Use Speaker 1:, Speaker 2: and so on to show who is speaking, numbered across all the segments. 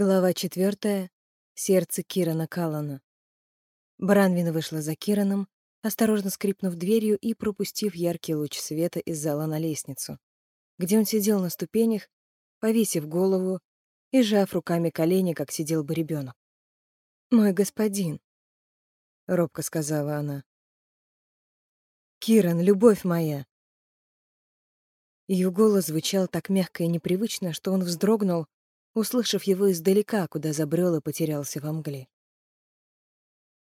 Speaker 1: Глава четвертая. Сердце Кирана Каллана. Бранвин вышла за Кираном, осторожно скрипнув дверью и пропустив яркий луч света из зала на лестницу, где он сидел на ступенях, повесив голову и сжав руками колени, как сидел бы ребенок. «Мой господин», — робко сказала она. «Киран, любовь моя!» Ее голос звучал так мягко и непривычно, что он вздрогнул, услышав его издалека, куда забрел и потерялся во мгле.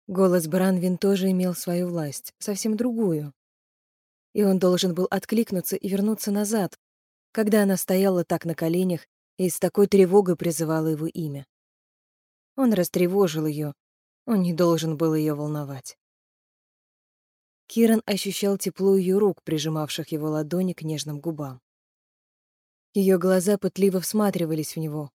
Speaker 1: Голос Бранвин тоже имел свою власть, совсем другую. И он должен был откликнуться и вернуться назад, когда она стояла так на коленях и с такой тревогой призывала его имя. Он растревожил ее, он не должен был ее волновать. Киран ощущал тепло ее рук, прижимавших его ладони к нежным губам. Ее глаза пытливо всматривались в него,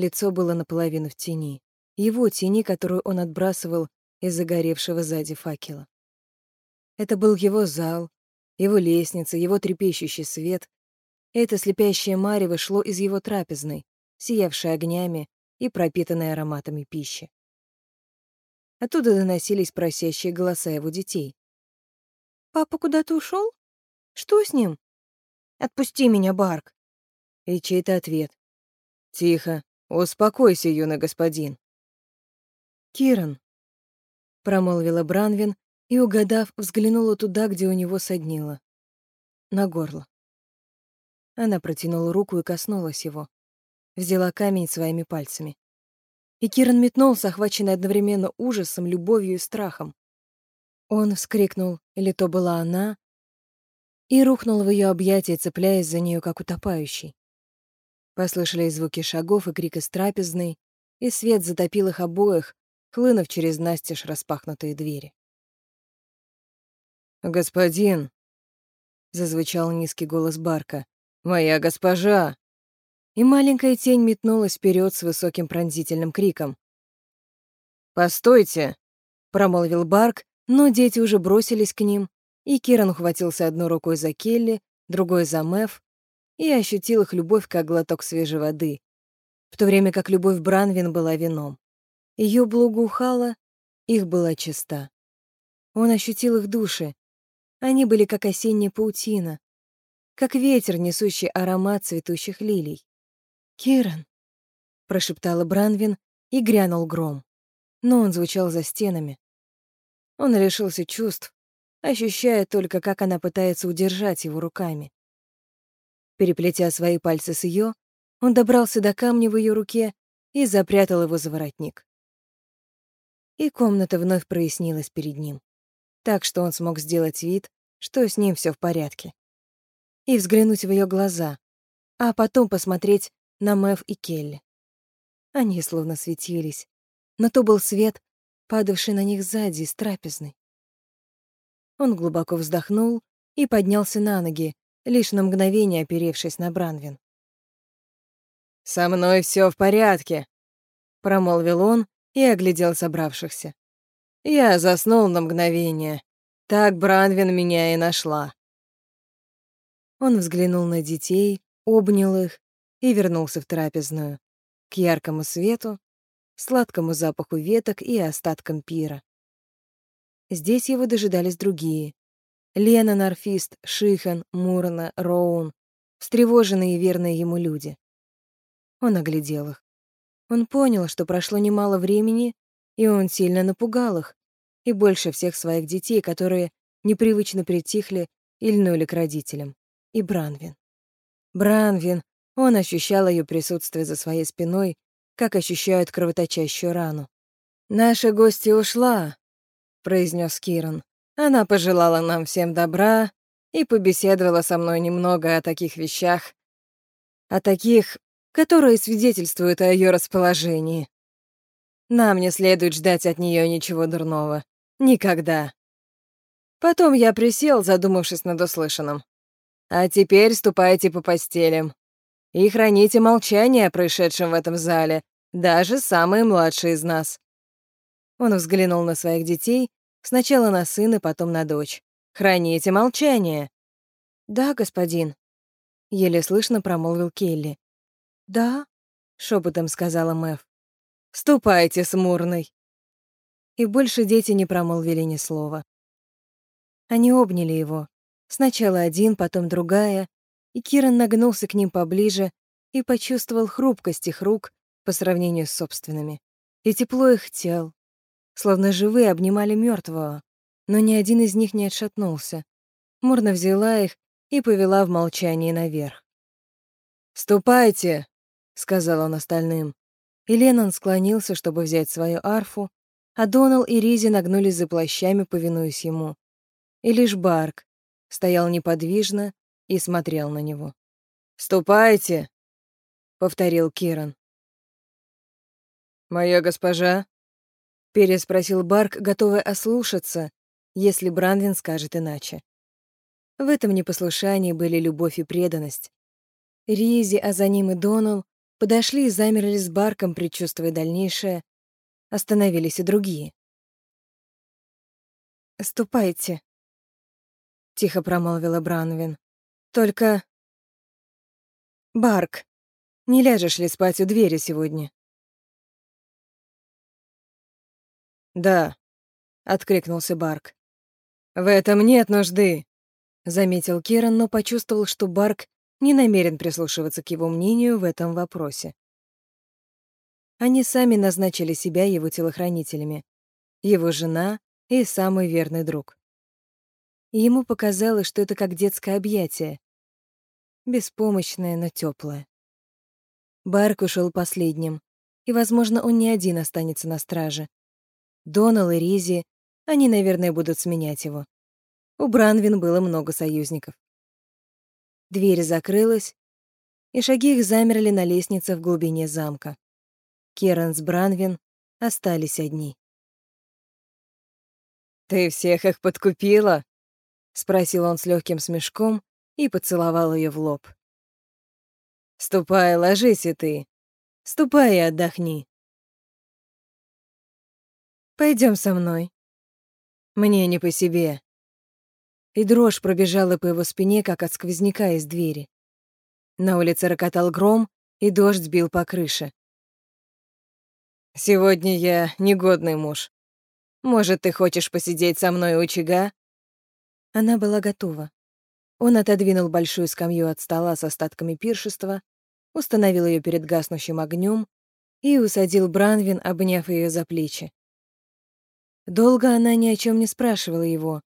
Speaker 1: Лицо было наполовину в тени. Его тени, которую он отбрасывал из загоревшего сзади факела. Это был его зал, его лестница, его трепещущий свет. Это слепящее марево шло из его трапезной, сиявшей огнями и пропитанной ароматами пищи. Оттуда доносились просящие голоса его детей. «Папа куда-то ушел? Что с ним? Отпусти меня, Барк!» И чей-то ответ. «Тихо, «Успокойся, юный господин». «Киран», — промолвила Бранвин и, угадав, взглянула туда, где у него соднило. На горло. Она протянула руку и коснулась его. Взяла камень своими пальцами. И Киран метнулся, охваченный одновременно ужасом, любовью и страхом. Он вскрикнул, или то была она, и рухнул в ее объятия, цепляясь за нее, как утопающий. Послышались звуки шагов и крик из трапезной, и свет затопил их обоих, хлынув через настежь распахнутые двери. «Господин!» — зазвучал низкий голос Барка. «Моя госпожа!» И маленькая тень метнулась вперед с высоким пронзительным криком. «Постойте!» — промолвил Барк, но дети уже бросились к ним, и Киран ухватился одной рукой за Келли, другой за Мэв, и ощутил их любовь как глоток свежей воды, в то время как любовь Бранвин была вином. Ее благоухала, их была чиста. Он ощутил их души. Они были как осенняя паутина, как ветер, несущий аромат цветущих лилий. «Киран», — прошептала Бранвин, и грянул гром. Но он звучал за стенами. Он лишился чувств, ощущая только, как она пытается удержать его руками. Переплетя свои пальцы с ее, он добрался до камня в ее руке и запрятал его за воротник. И комната вновь прояснилась перед ним, так что он смог сделать вид, что с ним все в порядке, и взглянуть в ее глаза, а потом посмотреть на Мэв и Келли. Они словно светились, но то был свет, падавший на них сзади из трапезной. Он глубоко вздохнул и поднялся на ноги, лишь на мгновение оперевшись на Бранвин. «Со мной все в порядке», — промолвил он и оглядел собравшихся. «Я заснул на мгновение. Так Бранвин меня и нашла». Он взглянул на детей, обнял их и вернулся в трапезную, к яркому свету, сладкому запаху веток и остаткам пира. Здесь его дожидались другие, Лена, Нарфист, Шихан, Мурна, Роун, встревоженные и верные ему люди. Он оглядел их. Он понял, что прошло немало времени, и он сильно напугал их, и больше всех своих детей, которые непривычно притихли и льнули к родителям. И Бранвин. Бранвин, он ощущал ее присутствие за своей спиной, как ощущают кровоточащую рану. «Наша гостья ушла», — произнес Киран. Она пожелала нам всем добра и побеседовала со мной немного о таких вещах, о таких, которые свидетельствуют о ее расположении. Нам не следует ждать от нее ничего дурного. Никогда. Потом я присел, задумавшись над услышанным. А теперь ступайте по постелям. И храните молчание о происшедшем в этом зале, даже самые младшие из нас. Он взглянул на своих детей Сначала на сына, потом на дочь. Храните молчание. Да, господин. Еле слышно промолвил Келли. Да, шепотом сказала Мэв. Ступайте, смурный!» И больше дети не промолвили ни слова. Они обняли его. Сначала один, потом другая, и Киран нагнулся к ним поближе и почувствовал хрупкость их рук по сравнению с собственными, и тепло их тел, словно живые обнимали мертвого, но ни один из них не отшатнулся. Мурна взяла их и повела в молчании наверх. «Ступайте!» — сказал он остальным. И Леннон склонился, чтобы взять свою арфу, а Донал и Ризи нагнулись за плащами, повинуясь ему. И лишь Барк стоял неподвижно и смотрел на него. «Ступайте!» — повторил Киран. «Моя госпожа?» — переспросил Барк, готовый ослушаться, если Бранвин скажет иначе. В этом непослушании были любовь и преданность. Ризи, а за ним и Донал подошли и замерли с Барком, предчувствуя дальнейшее. Остановились и другие. «Ступайте», — тихо промолвила Бранвин. «Только...» «Барк, не ляжешь ли спать у двери сегодня?» «Да», — откликнулся Барк. «В этом нет нужды», — заметил Киран, но почувствовал, что Барк не намерен прислушиваться к его мнению в этом вопросе. Они сами назначили себя его телохранителями, его жена и самый верный друг. ему показалось, что это как детское объятие, беспомощное, но теплое. Барк ушел последним, и, возможно, он не один останется на страже. Донал и Ризи, они, наверное, будут сменять его. У Бранвин было много союзников. Дверь закрылась, и шаги их замерли на лестнице в глубине замка. Керан с Бранвин остались одни. «Ты всех их подкупила?» — спросил он с легким смешком и поцеловал ее в лоб. «Ступай, ложись и ты. Ступай и отдохни». Пойдем со мной». «Мне не по себе», и дрожь пробежала по его спине, как от сквозняка из двери. На улице рокотал гром, и дождь бил по крыше. «Сегодня я негодный муж. Может, ты хочешь посидеть со мной у очага?» Она была готова. Он отодвинул большую скамью от стола с остатками пиршества, установил ее перед гаснущим огнем и усадил Бранвин, обняв ее за плечи. Долго она ни о чем не спрашивала его,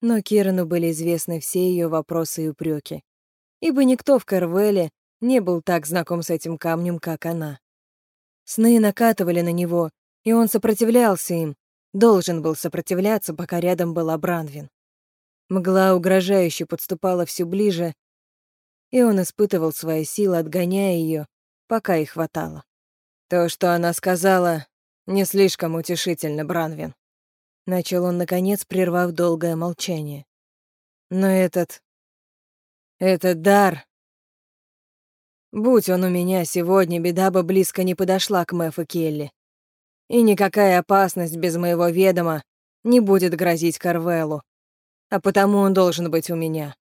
Speaker 1: но Кирану были известны все ее вопросы и упреки, ибо никто в Карвеле не был так знаком с этим камнем, как она. Сны накатывали на него, и он сопротивлялся им, должен был сопротивляться, пока рядом была Бранвин. Мгла угрожающе подступала все ближе, и он испытывал свои силы, отгоняя ее, пока их хватало. То, что она сказала, не слишком утешительно, Бранвин. Начал он, наконец, прервав долгое молчание. Но этот... Этот дар... Будь он у меня сегодня, беда бы близко не подошла к Мэф и Келли. И никакая опасность без моего ведома не будет грозить Карвеллу. А потому он должен быть у меня.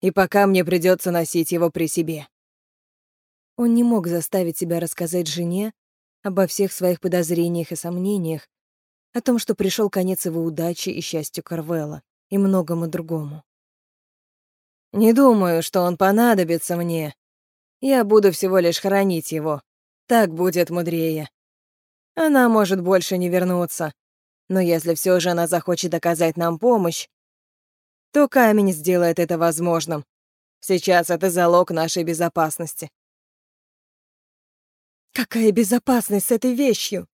Speaker 1: И пока мне придется носить его при себе. Он не мог заставить себя рассказать жене обо всех своих подозрениях и сомнениях, о том, что пришел конец его удачи и счастью Карвелла, и многому другому. «Не думаю, что он понадобится мне. Я буду всего лишь хранить его. Так будет мудрее. Она может больше не вернуться, но если все же она захочет оказать нам помощь, то камень сделает это возможным. Сейчас это залог нашей безопасности». «Какая безопасность с этой вещью?» —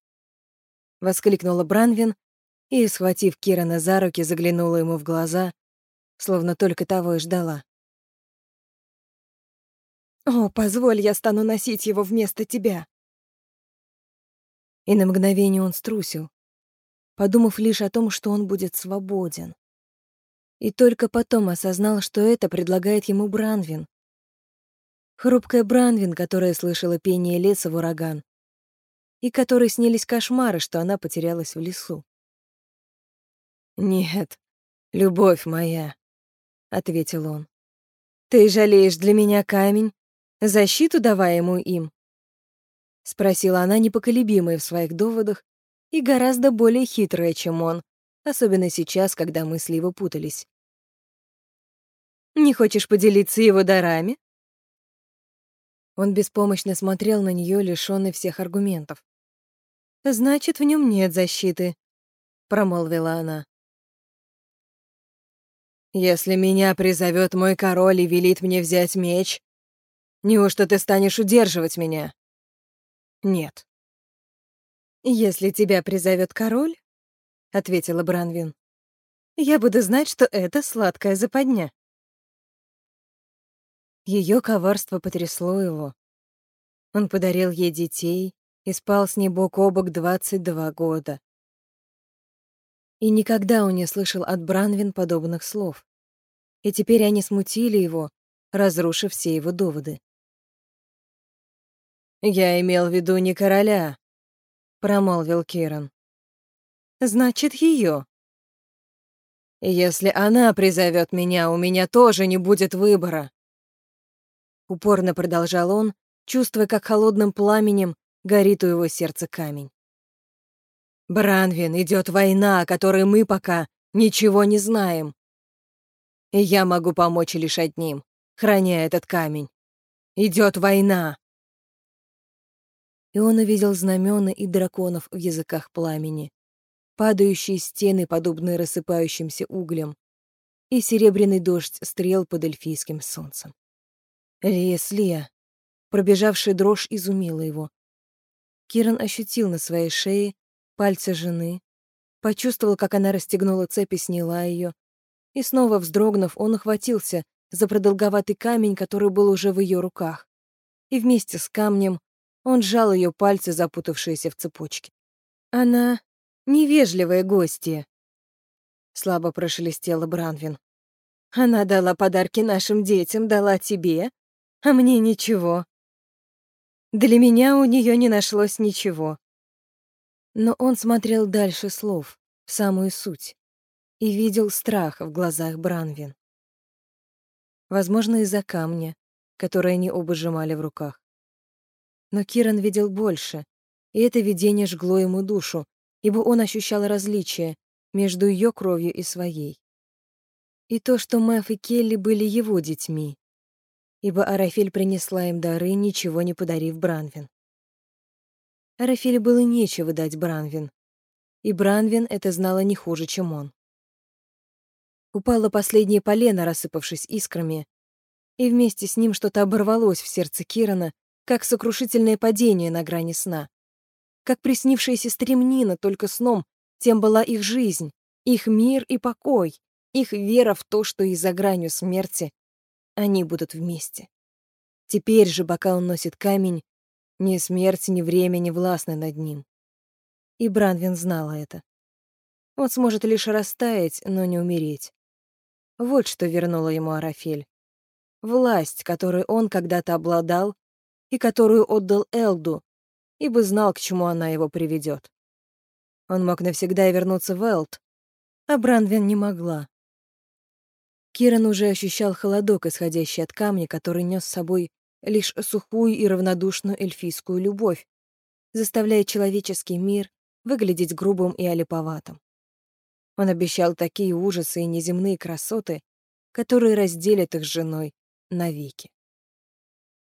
Speaker 1: воскликнула Бранвин и, схватив Кирана за руки, заглянула ему в глаза, словно только того и ждала. «О, позволь, я стану носить его вместо тебя!» И на мгновение он струсил, подумав лишь о том, что он будет свободен. И только потом осознал, что это предлагает ему Бранвин. Хрупкая Бранвин, которая слышала пение леса в ураган, и которой снились кошмары, что она потерялась в лесу. «Нет, любовь моя», — ответил он. «Ты жалеешь для меня камень, защиту давая ему им. Спросила она, непоколебимая в своих доводах и гораздо более хитрая, чем он, особенно сейчас, когда мысли его путались. «Не хочешь поделиться его дарами?» Он беспомощно смотрел на нее, лишённый всех аргументов. «Значит, в нем нет защиты», — промолвила она. «Если меня призовет мой король и велит мне взять меч, неужто ты станешь удерживать меня?» «Нет». «Если тебя призовет король», — ответила Бранвин, «я буду знать, что это сладкая западня». Ее коварство потрясло его. Он подарил ей детей и спал с ней бок о бок 22 года. И никогда он не слышал от Бранвин подобных слов. И теперь они смутили его, разрушив все его доводы. «Я имел в виду не короля», — промолвил Киран. «Значит, ее. «Если она призовет меня, у меня тоже не будет выбора», Упорно продолжал он, чувствуя, как холодным пламенем горит у его сердца камень. «Бранвин, идет война, о которой мы пока ничего не знаем. И я могу помочь лишь одним, храня этот камень. Идет война!» И он увидел знамена и драконов в языках пламени, падающие стены, подобные рассыпающимся углям, и серебряный дождь стрел под эльфийским солнцем. Лия. Пробежавшая дрожь изумила его. Киран ощутил на своей шее пальцы жены, почувствовал, как она расстегнула цепь и сняла ее, и снова вздрогнув, он ухватился за продолговатый камень, который был уже в ее руках, и вместе с камнем он сжал ее пальцы, запутавшиеся в цепочке. «Она невежливая гостья», — слабо прошелестела Бранвин. «Она дала подарки нашим детям, дала тебе, а мне ничего. Для меня у нее не нашлось ничего. Но он смотрел дальше слов, в самую суть, и видел страх в глазах Бранвин. Возможно, из-за камня, который они оба сжимали в руках. Но Киран видел больше, и это видение жгло ему душу, ибо он ощущал различие между ее кровью и своей. И то, что Мэв и Келли были его детьми, ибо Арафель принесла им дары, ничего не подарив Бранвин. Арафеле было нечего дать Бранвин, и Бранвин это знала не хуже, чем он. Упало последнее полено, рассыпавшись искрами, и вместе с ним что-то оборвалось в сердце Кирана, как сокрушительное падение на грани сна. Как приснившаяся стремнина, только сном, тем была их жизнь, их мир и покой, их вера в то, что и за гранью смерти они будут вместе. Теперь же, пока он носит камень, ни смерть, ни время не властны над ним. И Бранвин знала это. Он сможет лишь растаять, но не умереть. Вот что вернула ему Арафель. Власть, которой он когда-то обладал и которую отдал Элду, ибо знал, к чему она его приведет. Он мог навсегда вернуться в Элд, а Бранвин не могла. Киран уже ощущал холодок, исходящий от камня, который нес с собой лишь сухую и равнодушную эльфийскую любовь, заставляя человеческий мир выглядеть грубым и олиповатым. Он обещал такие ужасы и неземные красоты, которые разделят их с женой навеки.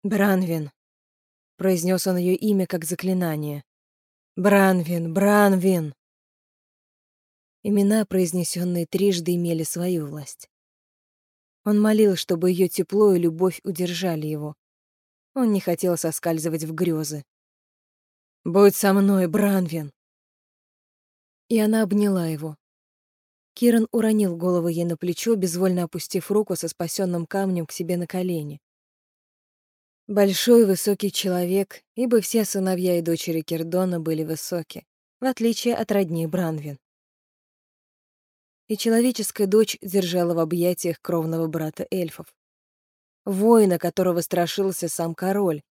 Speaker 1: «Бранвин», — произнес он ее имя как заклинание. «Бранвин, Бранвин!» Имена, произнесенные трижды, имели свою власть. Он молил, чтобы ее тепло и любовь удержали его. Он не хотел соскальзывать в грезы. «Будь со мной, Бранвин!» И она обняла его. Киран уронил голову ей на плечо, безвольно опустив руку со спасенным камнем к себе на колени. Большой высокий человек, ибо все сыновья и дочери Кирдона были высоки, в отличие от родни Бранвин и человеческая дочь держала в объятиях кровного брата эльфов. Воина, которого страшился сам король,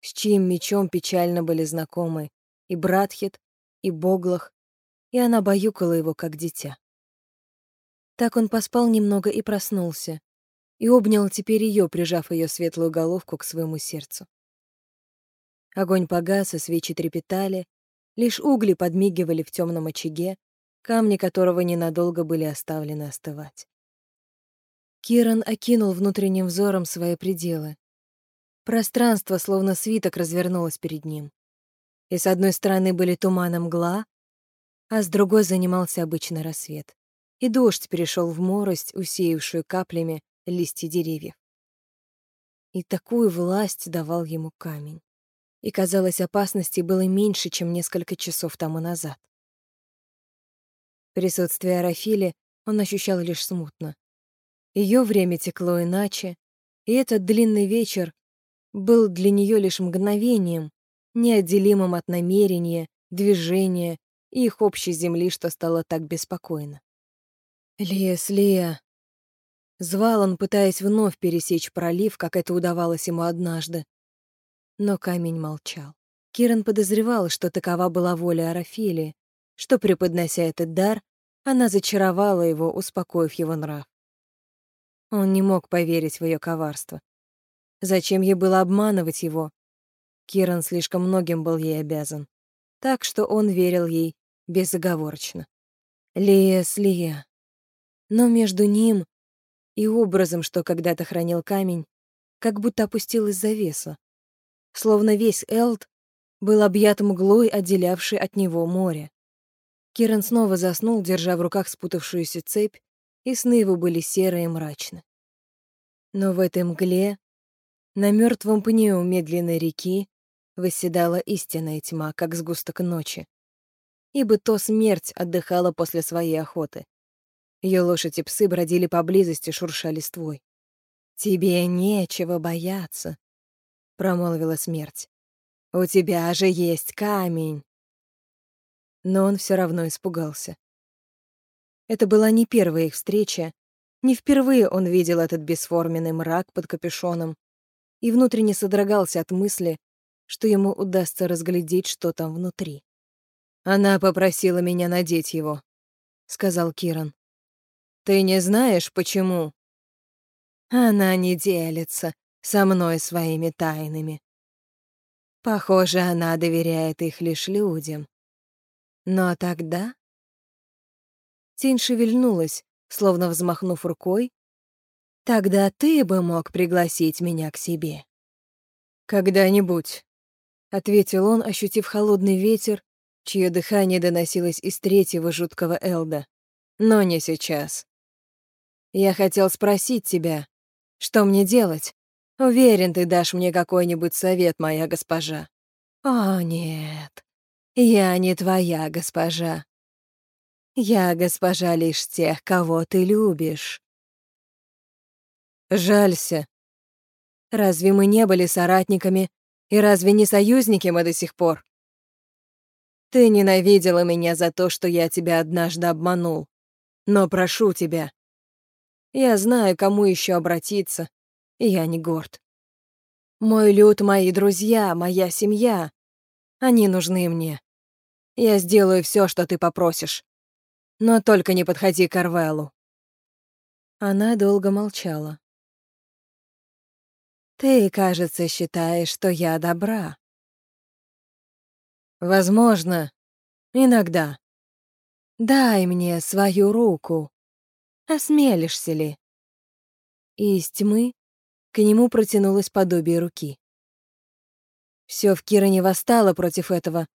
Speaker 1: с чьим мечом печально были знакомы и Братхит, и Боглах, и она баюкала его, как дитя. Так он поспал немного и проснулся, и обнял теперь ее, прижав ее светлую головку к своему сердцу. Огонь погас, и свечи трепетали, лишь угли подмигивали в темном очаге, камни которого ненадолго были оставлены остывать. Киран окинул внутренним взором свои пределы. Пространство, словно свиток, развернулось перед ним. И с одной стороны были туман мгла, а с другой занимался обычный рассвет. И дождь перешел в морость, усеявшую каплями листья деревьев. И такую власть давал ему камень. И, казалось, опасности было меньше, чем несколько часов тому назад. Присутствие Арафили он ощущал лишь смутно. Ее время текло иначе, и этот длинный вечер был для нее лишь мгновением, неотделимым от намерения, движения и их общей земли, что стало так беспокойно. «Лес, Лея!» Звал он, пытаясь вновь пересечь пролив, как это удавалось ему однажды. Но камень молчал. Киран подозревал, что такова была воля Арафилии, что, преподнося этот дар, она зачаровала его, успокоив его нрав. Он не мог поверить в ее коварство. Зачем ей было обманывать его? Киран слишком многим был ей обязан. Так что он верил ей безоговорочно. Лия с Лия. Но между ним и образом, что когда-то хранил камень, как будто опустилась завеса. Словно весь Элд был объят мглой, отделявшей от него море. Киран снова заснул, держа в руках спутавшуюся цепь, и сны его были серые и мрачны. Но в этой мгле, на мертвом пне у медленной реки, восседала истинная тьма, как сгусток ночи. Ибо то смерть отдыхала после своей охоты. Ее лошади псы бродили поблизости, шурша листвой. «Тебе нечего бояться», — промолвила смерть. «У тебя же есть камень» но он все равно испугался. Это была не первая их встреча, не впервые он видел этот бесформенный мрак под капюшоном и внутренне содрогался от мысли, что ему удастся разглядеть, что там внутри. «Она попросила меня надеть его», — сказал Киран. «Ты не знаешь, почему?» «Она не делится со мной своими тайнами. Похоже, она доверяет их лишь людям. Но тогда... Тень шевельнулась, словно взмахнув рукой. Тогда ты бы мог пригласить меня к себе. Когда-нибудь, — ответил он, ощутив холодный ветер, чье дыхание доносилось из третьего жуткого Элда. Но не сейчас. Я хотел спросить тебя, что мне делать? Уверен, ты дашь мне какой-нибудь совет, моя госпожа. О, нет. Я не твоя госпожа. Я госпожа лишь тех, кого ты любишь. Жалься. Разве мы не были соратниками, и разве не союзники мы до сих пор? Ты ненавидела меня за то, что я тебя однажды обманул. Но прошу тебя. Я знаю, кому еще обратиться, и я не горд. Мой люд — мои друзья, моя семья. Они нужны мне. Я сделаю все, что ты попросишь. Но только не подходи к Арвеллу». Она долго молчала. «Ты, кажется, считаешь, что я добра». «Возможно, иногда. Дай мне свою руку. Осмелишься ли?» И из тьмы к нему протянулось подобие руки. Все в Киране восстало против этого,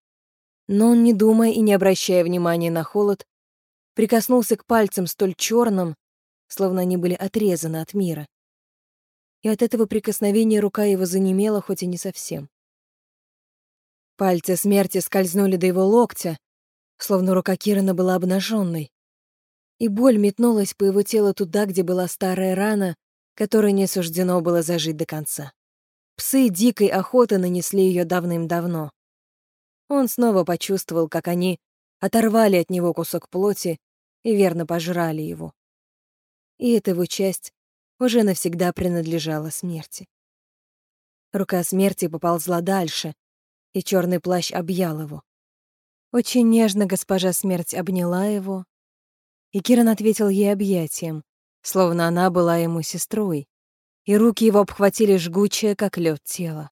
Speaker 1: но он, не думая и не обращая внимания на холод, прикоснулся к пальцам столь черным, словно они были отрезаны от мира. И от этого прикосновения рука его занемела, хоть и не совсем. Пальцы смерти скользнули до его локтя, словно рука Кирана была обнаженной. И боль метнулась по его телу туда, где была старая рана, которой не суждено было зажить до конца. Псы дикой охоты нанесли ее давным-давно. Он снова почувствовал, как они оторвали от него кусок плоти и верно пожрали его. И эта его часть уже навсегда принадлежала смерти. Рука смерти поползла дальше, и черный плащ объял его. Очень нежно госпожа смерть обняла его, и Киран ответил ей объятием, словно она была ему сестрой, и руки его обхватили жгучее, как лед тело.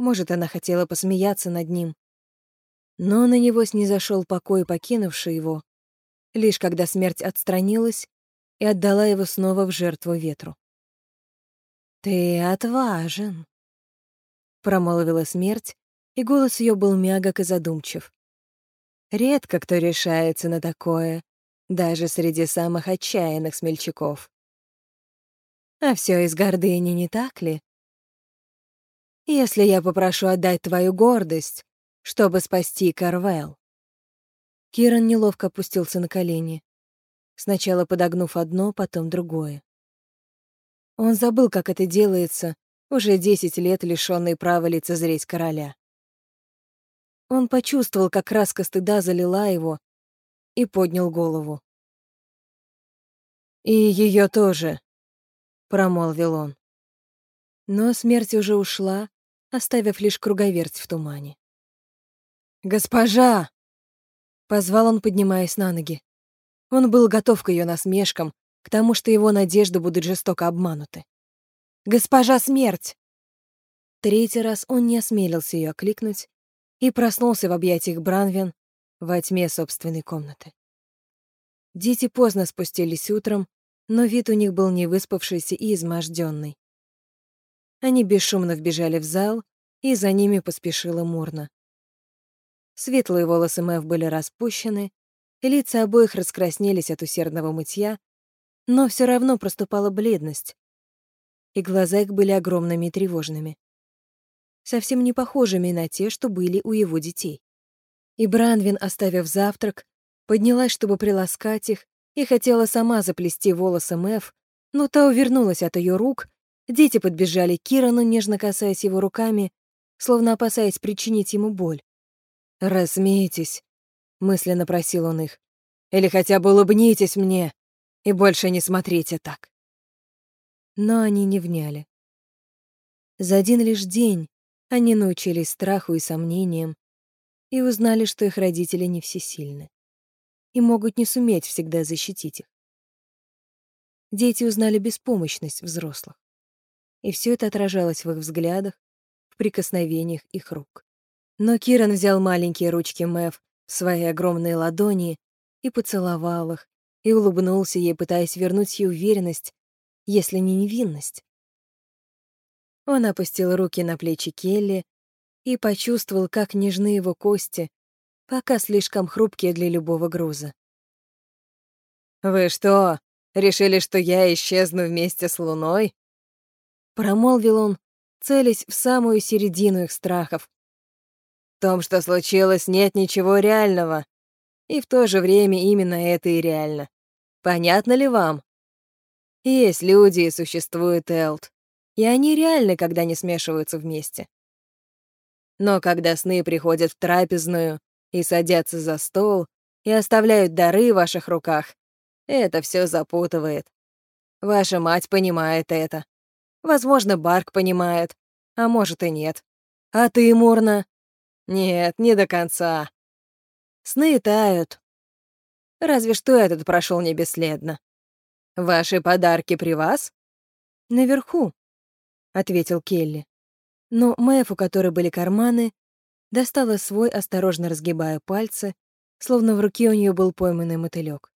Speaker 1: Может, она хотела посмеяться над ним. Но на него снизошел покой, покинувший его, лишь когда смерть отстранилась и отдала его снова в жертву ветру. «Ты отважен», — промолвила смерть, и голос ее был мягок и задумчив. «Редко кто решается на такое, даже среди самых отчаянных смельчаков. А все из гордыни, не так ли? Если я попрошу отдать твою гордость, чтобы спасти Карвел. Киран неловко опустился на колени, сначала подогнув одно, потом другое. Он забыл, как это делается, уже десять лет лишённый права лицезреть короля. Он почувствовал, как краска стыда залила его, и поднял голову. «И ее тоже», — промолвил он. Но смерть уже ушла, оставив лишь круговерть в тумане. «Госпожа!» — позвал он, поднимаясь на ноги. Он был готов к ее насмешкам, к тому, что его надежды будут жестоко обмануты. «Госпожа смерть!» Третий раз он не осмелился ее окликнуть и проснулся в объятиях Бранвин во тьме собственной комнаты. Дети поздно спустились утром, но вид у них был невыспавшийся и изможденный. Они бесшумно вбежали в зал, и за ними поспешила Мурна. Светлые волосы Мэв были распущены, лица обоих раскраснелись от усердного мытья, но все равно проступала бледность, и глаза их были огромными и тревожными, совсем не похожими на те, что были у его детей. И Бранвин, оставив завтрак, поднялась, чтобы приласкать их, и хотела сама заплести волосы Мэв, но та увернулась от ее рук, дети подбежали к Кирану, нежно касаясь его руками, словно опасаясь причинить ему боль. «Рассмейтесь», — мысленно просил он их. «Или хотя бы улыбнитесь мне и больше не смотрите так». Но они не вняли. За один лишь день они научились страху и сомнениям и узнали, что их родители не всесильны и могут не суметь всегда защитить их. Дети узнали беспомощность взрослых, и все это отражалось в их взглядах, в прикосновениях их рук. Но Киран взял маленькие ручки Мэв в свои огромные ладони и поцеловал их, и улыбнулся ей, пытаясь вернуть ей уверенность, если не невинность. Он опустил руки на плечи Келли и почувствовал, как нежны его кости, пока слишком хрупкие для любого груза. «Вы что, решили, что я исчезну вместе с Луной?» Промолвил он, целясь в самую середину их страхов, в том, что случилось, нет ничего реального. И в то же время именно это и реально. Понятно ли вам? Есть люди и существует Элт. И они реальны, когда не смешиваются вместе. Но когда сны приходят в трапезную и садятся за стол и оставляют дары в ваших руках, это все запутывает. Ваша мать понимает это. Возможно, Барк понимает, а может и нет. А ты, Мурна, нет, не до конца. Сны тают. Разве что этот прошел не бесследно. Ваши подарки при вас? Наверху, ответил Келли. Но Мэф, у которой были карманы, достала свой, осторожно разгибая пальцы, словно в руке у нее был пойманный мотылек.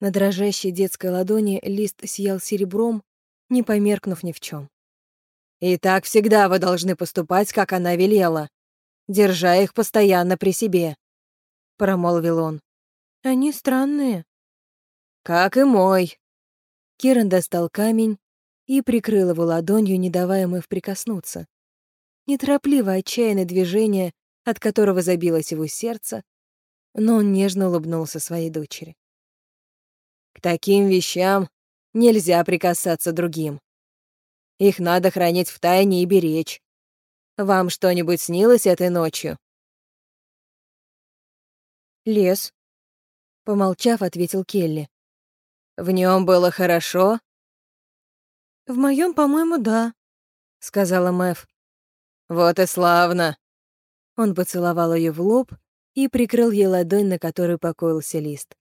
Speaker 1: На дрожащей детской ладони лист сиял серебром, не померкнув ни в чем. И так всегда вы должны поступать, как она велела, держа их постоянно при себе», — промолвил он. «Они странные». «Как и мой». Киран достал камень и прикрыл его ладонью, не давая ему прикоснуться. Неторопливо отчаянное движение, от которого забилось его сердце, но он нежно улыбнулся своей дочери. «К таким вещам нельзя прикасаться другим. Их надо хранить в тайне и беречь. Вам что-нибудь снилось этой ночью?» «Лес», — помолчав, ответил Келли. «В нем было хорошо?» «В моем, по-моему, да», — сказала Мэв. «Вот и славно!» Он поцеловал ее в лоб и прикрыл ей ладонь, на которой покоился лист.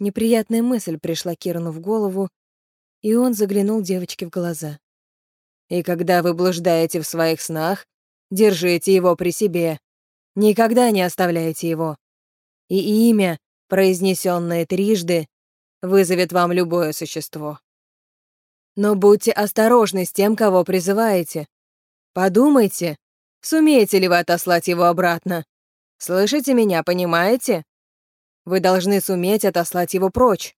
Speaker 1: Неприятная мысль пришла Кирану в голову, и он заглянул девочке в глаза. И когда вы блуждаете в своих снах, держите его при себе. Никогда не оставляйте его. И имя, произнесенное трижды, вызовет вам любое существо. Но будьте осторожны с тем, кого призываете. Подумайте, сумеете ли вы отослать его обратно. Слышите меня, понимаете? Вы должны суметь отослать его прочь.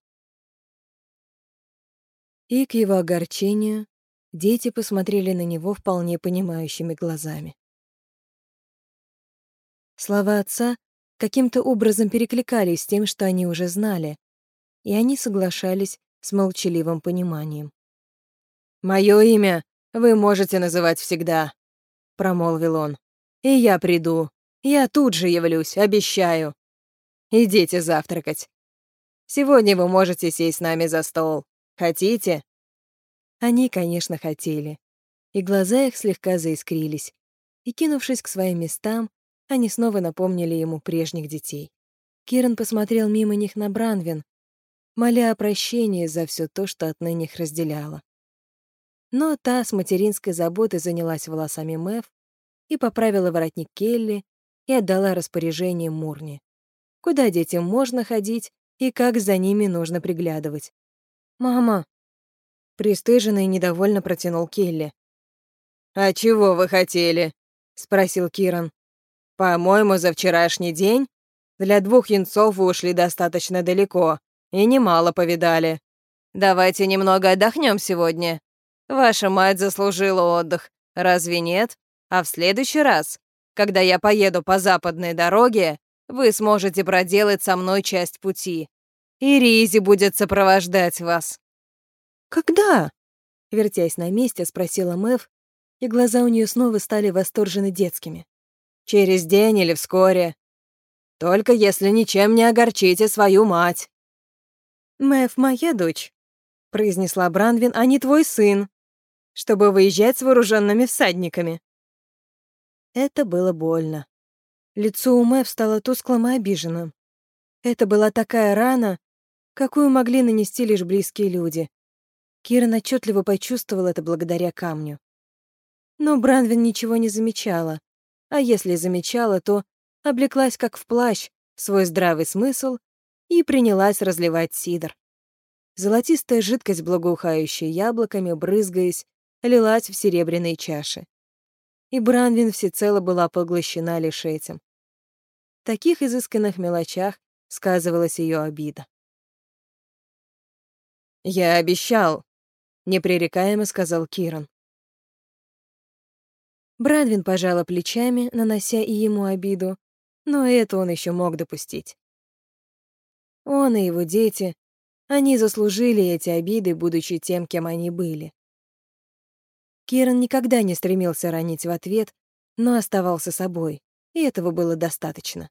Speaker 1: И к его огорчению дети посмотрели на него вполне понимающими глазами. Слова отца каким-то образом перекликались с тем, что они уже знали, и они соглашались с молчаливым пониманием. «Моё имя вы можете называть всегда», — промолвил он. «И я приду. Я тут же явлюсь, обещаю. Идите завтракать. Сегодня вы можете сесть с нами за стол. Хотите?» Они, конечно, хотели. И глаза их слегка заискрились. И, кинувшись к своим местам, они снова напомнили ему прежних детей. Киран посмотрел мимо них на Бранвин, моля о прощении за все то, что отныне их разделяло. Но та с материнской заботой занялась волосами Мэв и поправила воротник Келли и отдала распоряжение Мурни. Куда детям можно ходить и как за ними нужно приглядывать. «Мама!» Престыженно и недовольно протянул Келли. «А чего вы хотели?» — спросил Киран. «По-моему, за вчерашний день для двух юнцов вы ушли достаточно далеко и немало повидали. Давайте немного отдохнем сегодня. Ваша мать заслужила отдых, разве нет? А в следующий раз, когда я поеду по западной дороге, вы сможете проделать со мной часть пути. И Ризи будет сопровождать вас». «Когда?» — вертясь на месте, спросила Мэв, и глаза у нее снова стали восторженно детскими. «Через день или вскоре. Только если ничем не огорчите свою мать». «Мэв моя дочь», — произнесла Бранвин, — «а не твой сын, чтобы выезжать с вооруженными всадниками». Это было больно. Лицо у Мэв стало тусклым и обиженным. Это была такая рана, какую могли нанести лишь близкие люди. Кира отчетливо почувствовал это благодаря камню. Но Бранвин ничего не замечала, а если замечала, то облеклась как в плащ, свой здравый смысл, и принялась разливать сидр. Золотистая жидкость, благоухающая яблоками, брызгаясь, лилась в серебряные чаши. И Бранвин всецело была поглощена лишь этим. В таких изысканных мелочах сказывалась ее обида. «Я обещал», непререкаемо сказал Киран. Брадвин пожала плечами, нанося и ему обиду, но это он еще мог допустить. Он и его дети, они заслужили эти обиды, будучи тем, кем они были. Киран никогда не стремился ранить в ответ, но оставался собой, и этого было достаточно.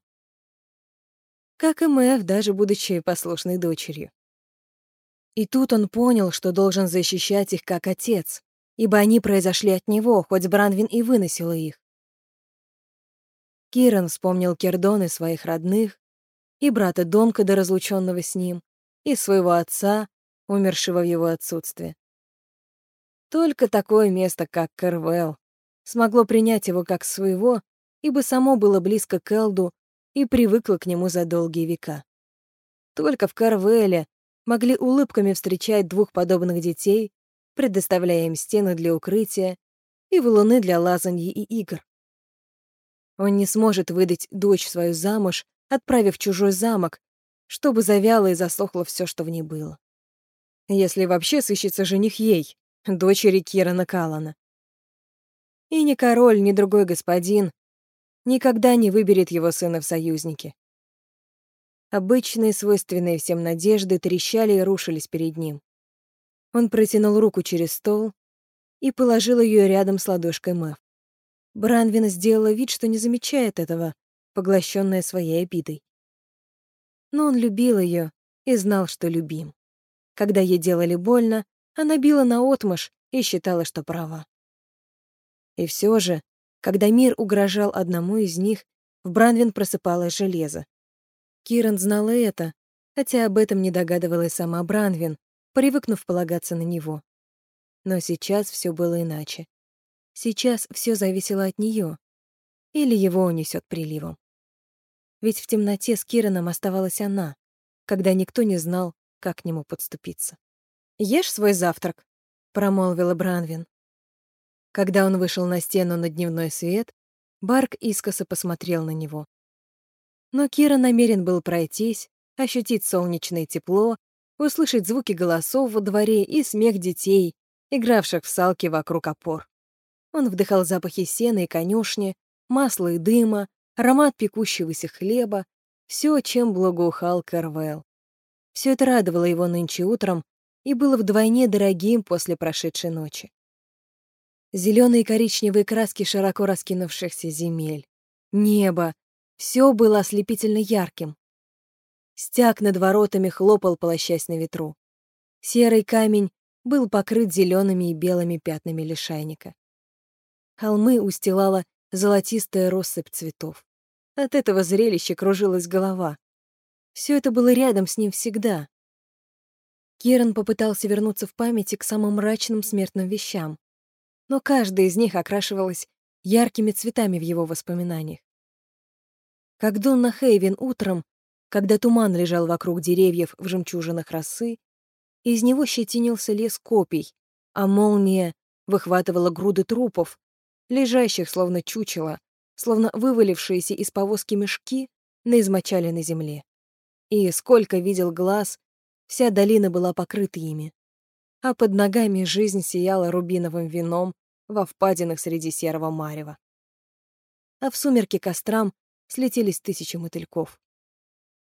Speaker 1: Как и Мэв, даже будучи послушной дочерью. И тут он понял, что должен защищать их как отец, ибо они произошли от него, хоть Бранвин и выносила их. Киран вспомнил Кердон и своих родных, и брата Домкада, разлученного с ним, и своего отца, умершего в его отсутствие. Только такое место, как Карвелл, смогло принять его как своего, ибо само было близко к Элду и привыкло к нему за долгие века. Только в Карвелле могли улыбками встречать двух подобных детей, предоставляя им стены для укрытия и валуны для лазаньи и игр. Он не сможет выдать дочь свою замуж, отправив чужой замок, чтобы завяло и засохло все, что в ней было. Если вообще сыщется жених ей, дочери Кирана Калана. И ни король, ни другой господин никогда не выберет его сына в союзники. Обычные, свойственные всем надежды, трещали и рушились перед ним. Он протянул руку через стол и положил ее рядом с ладошкой Мэв. Бранвин сделала вид, что не замечает этого, поглощенная своей обидой. Но он любил ее и знал, что любим. Когда ей делали больно, она била наотмашь и считала, что права. И все же, когда мир угрожал одному из них, в Бранвин просыпалось железо. Киран знала это, хотя об этом не догадывалась сама Бранвин, привыкнув полагаться на него. Но сейчас все было иначе. Сейчас все зависело от нее, Или его унесет приливом. Ведь в темноте с Кираном оставалась она, когда никто не знал, как к нему подступиться. «Ешь свой завтрак», — промолвила Бранвин. Когда он вышел на стену на дневной свет, Барк искоса посмотрел на него. Но Кира намерен был пройтись, ощутить солнечное тепло, услышать звуки голосов во дворе и смех детей, игравших в салки вокруг опор. Он вдыхал запахи сена и конюшни, масла и дыма, аромат пекущегося хлеба, все, чем благоухал Карвелл. Все это радовало его нынче утром и было вдвойне дорогим после прошедшей ночи. Зеленые и коричневые краски широко раскинувшихся земель, небо — все было ослепительно ярким. Стяг над воротами хлопал, полощась на ветру. Серый камень был покрыт зелеными и белыми пятнами лишайника. Холмы устилала золотистая россыпь цветов. От этого зрелища кружилась голова. Все это было рядом с ним всегда. Киран попытался вернуться в памяти к самым мрачным смертным вещам, но каждая из них окрашивалась яркими цветами в его воспоминаниях. Как Дон на Хейвен утром, когда туман лежал вокруг деревьев в жемчужинах росы, из него щетинился лес копий, а молния выхватывала груды трупов, лежащих словно чучело, словно вывалившиеся из повозки мешки на измочаленной земле. И сколько видел глаз, вся долина была покрыта ими. А под ногами жизнь сияла рубиновым вином во впадинах среди серого марева. А в сумерки кострам слетелись тысячи мотыльков.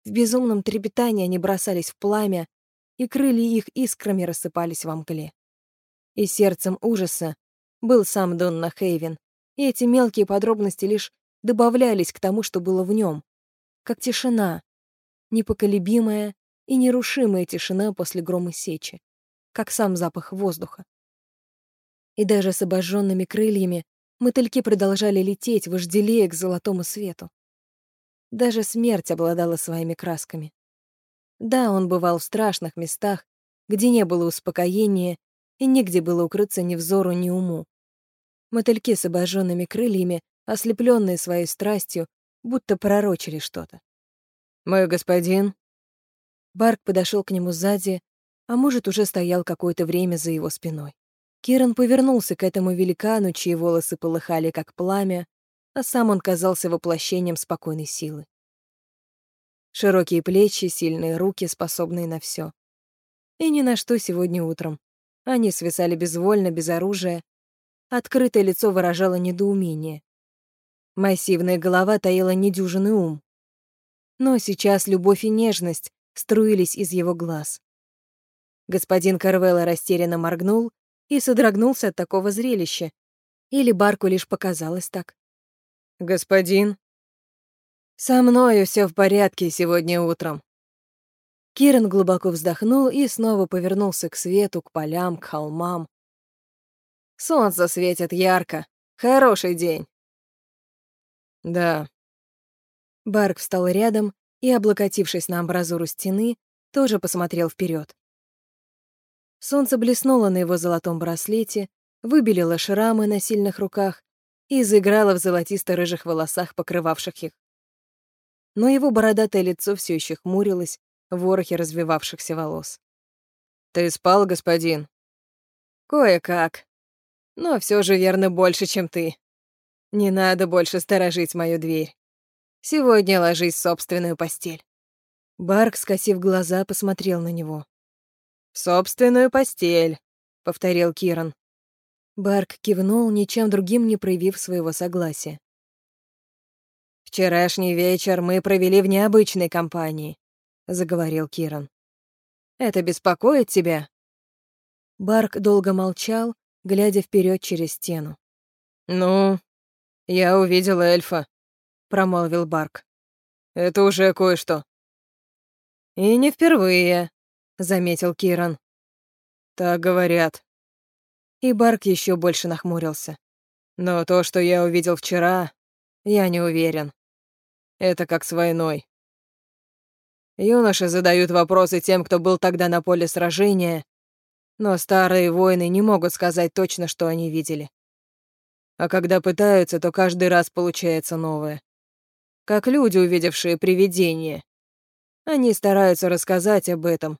Speaker 1: В безумном трепетании они бросались в пламя, и крылья их искрами рассыпались во мгле. И сердцем ужаса был сам Донна Хейвен, и эти мелкие подробности лишь добавлялись к тому, что было в нем, как тишина, непоколебимая и нерушимая тишина после грома сечи, как сам запах воздуха. И даже с обожженными крыльями мотыльки продолжали лететь, вожделея к золотому свету. Даже смерть обладала своими красками. Да, он бывал в страшных местах, где не было успокоения и негде было укрыться ни взору, ни уму. Мотыльки с обожженными крыльями, ослепленные своей страстью, будто пророчили что-то. «Мой господин». Барк подошел к нему сзади, а может, уже стоял какое-то время за его спиной. Киран повернулся к этому великану, чьи волосы полыхали, как пламя, а сам он казался воплощением спокойной силы. Широкие плечи, сильные руки, способные на все. И ни на что сегодня утром. Они свисали безвольно, без оружия. Открытое лицо выражало недоумение. Массивная голова таила недюжинный ум. Но сейчас любовь и нежность струились из его глаз. Господин Карвелла растерянно моргнул и содрогнулся от такого зрелища. Или Барку лишь показалось так. «Господин?» «Со мною все в порядке сегодня утром». Киран глубоко вздохнул и снова повернулся к свету, к полям, к холмам. «Солнце светит ярко. Хороший день». «Да». Барк встал рядом и, облокотившись на амбразуру стены, тоже посмотрел вперед. Солнце блеснуло на его золотом браслете, выбелило шрамы на сильных руках и заиграло в золотисто-рыжих волосах, покрывавших их но его бородатое лицо все еще хмурилось в ворохе развивавшихся волос. «Ты спал, господин?» «Кое-как. Но все же верно больше, чем ты. Не надо больше сторожить мою дверь. Сегодня ложись в собственную постель». Барк, скосив глаза, посмотрел на него. «В собственную постель», — повторил Киран. Барк кивнул, ничем другим не проявив своего согласия. «Вчерашний вечер мы провели в необычной компании», — заговорил Киран. «Это беспокоит тебя?» Барк долго молчал, глядя вперед через стену. «Ну, я увидел эльфа», — промолвил Барк. «Это уже кое-что». «И не впервые», — заметил Киран. «Так говорят». И Барк еще больше нахмурился. «Но то, что я увидел вчера, я не уверен. Это как с войной. Юноши задают вопросы тем, кто был тогда на поле сражения, Но старые воины не могут сказать точно, что они видели. А когда пытаются, то каждый раз получается новое. Как люди, увидевшие привидение. Они стараются рассказать об этом,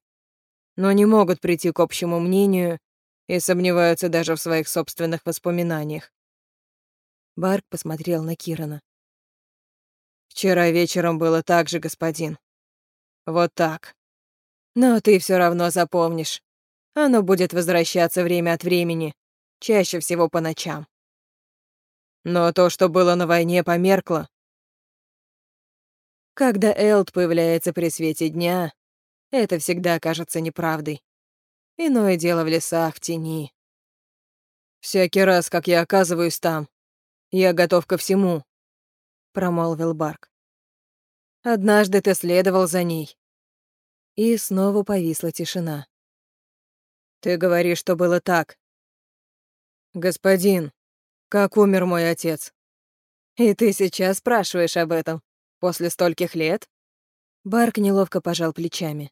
Speaker 1: но не могут прийти к общему мнению и сомневаются даже в своих собственных воспоминаниях. Барк посмотрел на Кирана. «Вчера вечером было так же, господин. Вот так. Но ты все равно запомнишь. Оно будет возвращаться время от времени, чаще всего по ночам. Но то, что было на войне, померкло. Когда Элд появляется при свете дня, это всегда кажется неправдой. Иное дело в лесах, в тени. Всякий раз, как я оказываюсь там, я готов ко всему, промолвил Барк. Однажды ты следовал за ней. И снова повисла тишина. Ты говоришь, что было так. Господин, как умер мой отец? И ты сейчас спрашиваешь об этом, после стольких лет? Барк неловко пожал плечами.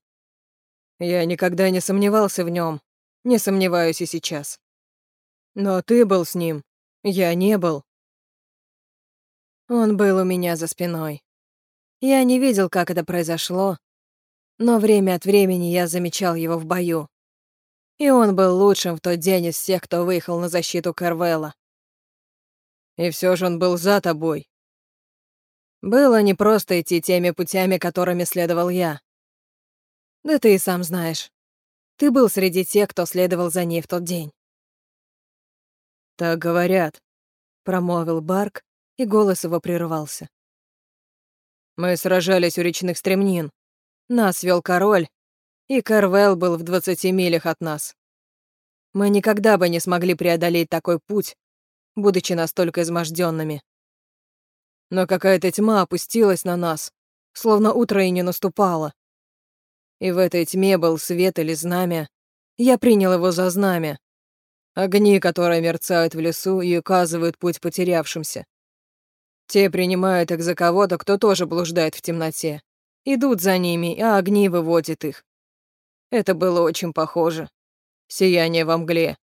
Speaker 1: Я никогда не сомневался в нем, не сомневаюсь и сейчас. Но ты был с ним, я не был. Он был у меня за спиной. Я не видел, как это произошло, но время от времени я замечал его в бою. И он был лучшим в тот день из всех, кто выехал на защиту Карвелла. И все же он был за тобой. Было не просто идти теми путями, которыми следовал я. Да ты и сам знаешь. Ты был среди тех, кто следовал за ней в тот день. «Так говорят», — промолвил Барк, и голос его прерывался. «Мы сражались у речных стремнин. Нас вел король, и Карвел был в двадцати милях от нас. Мы никогда бы не смогли преодолеть такой путь, будучи настолько изможденными. Но какая-то тьма опустилась на нас, словно утро и не наступало. И в этой тьме был свет или знамя. Я принял его за знамя. Огни, которые мерцают в лесу и указывают путь потерявшимся. Те принимают их за кого-то, кто тоже блуждает в темноте. Идут за ними, а огни выводят их. Это было очень похоже. Сияние во мгле.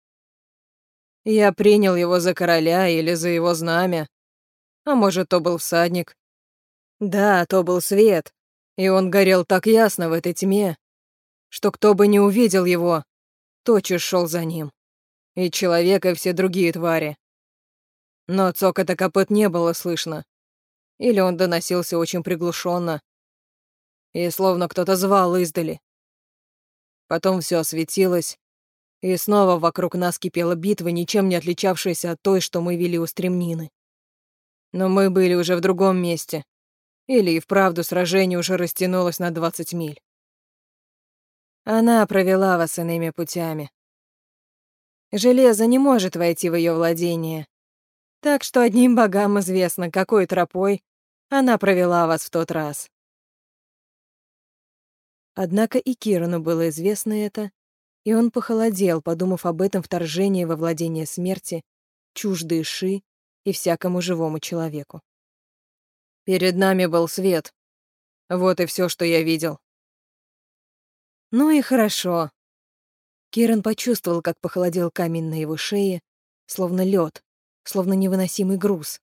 Speaker 1: Я принял его за короля или за его знамя. А может, то был всадник. Да, то был свет, и он горел так ясно в этой тьме, что кто бы не увидел его, тотчас шел за ним. И человек, и все другие твари. Но цокота копыт не было слышно. Или он доносился очень приглушенно, и словно кто-то звал издали. Потом все осветилось, и снова вокруг нас кипела битва, ничем не отличавшаяся от той, что мы вели у стремнины. Но мы были уже в другом месте, или и вправду сражение уже растянулось на двадцать миль. Она провела вас иными путями. Железо не может войти в ее владение. Так что одним богам известно, какой тропой она провела вас в тот раз. Однако и Кирану было известно это, и он похолодел, подумав об этом вторжении во владение смерти, чуждые Ши и всякому живому человеку. Перед нами был свет. Вот и все, что я видел. Ну и хорошо. Киран почувствовал, как похолодел камень на его шее, словно лед, словно невыносимый груз.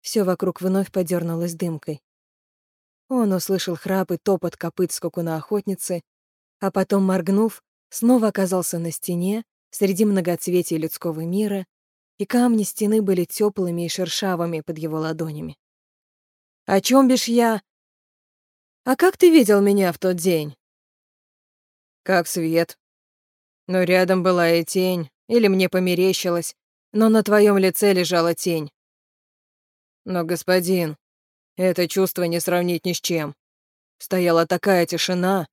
Speaker 1: Все вокруг вновь подернулось дымкой. Он услышал храп и топот копыт скакуна охотницы, а потом, моргнув, снова оказался на стене среди многоцветий людского мира, и камни стены были теплыми и шершавыми под его ладонями. О чем бишь я? А как ты видел меня в тот день? Как свет. Но рядом была и тень, или мне померещилось, но на твоем лице лежала тень. Но, господин, это чувство не сравнить ни с чем. Стояла такая тишина,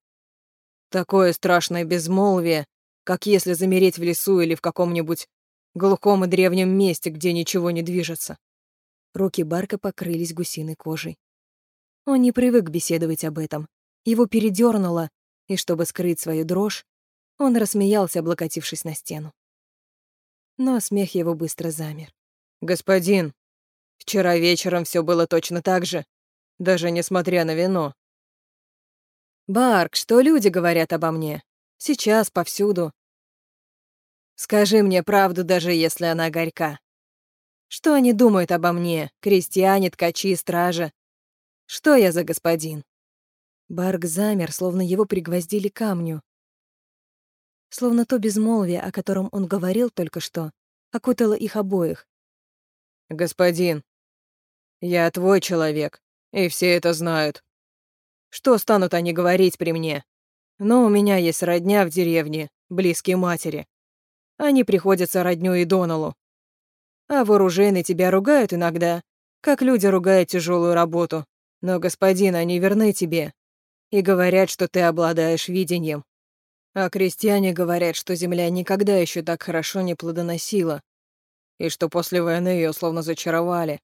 Speaker 1: такое страшное безмолвие, как если замереть в лесу или в каком-нибудь глухом и древнем месте, где ничего не движется. Руки Барка покрылись гусиной кожей. Он не привык беседовать об этом. Его передёрнуло, и чтобы скрыть свою дрожь, он рассмеялся, облокотившись на стену. Но смех его быстро замер. «Господин, вчера вечером все было точно так же, даже несмотря на вино». «Барк, что люди говорят обо мне? Сейчас, повсюду. Скажи мне правду, даже если она горька. Что они думают обо мне, крестьяне, ткачи, стража? Что я за господин?» Барк замер, словно его пригвоздили камню. Словно то безмолвие, о котором он говорил только что, окутало их обоих.
Speaker 2: «Господин, я твой человек, и все это знают. Что станут они говорить при мне? Но у меня есть родня в деревне, близкие матери. Они приходятся родню и Доналу. А вооружены тебя ругают иногда, как люди ругают тяжелую работу. Но, господин, они верны тебе и говорят, что ты обладаешь видением. А крестьяне говорят, что земля никогда еще так хорошо не плодоносила, и что после войны ее словно зачаровали.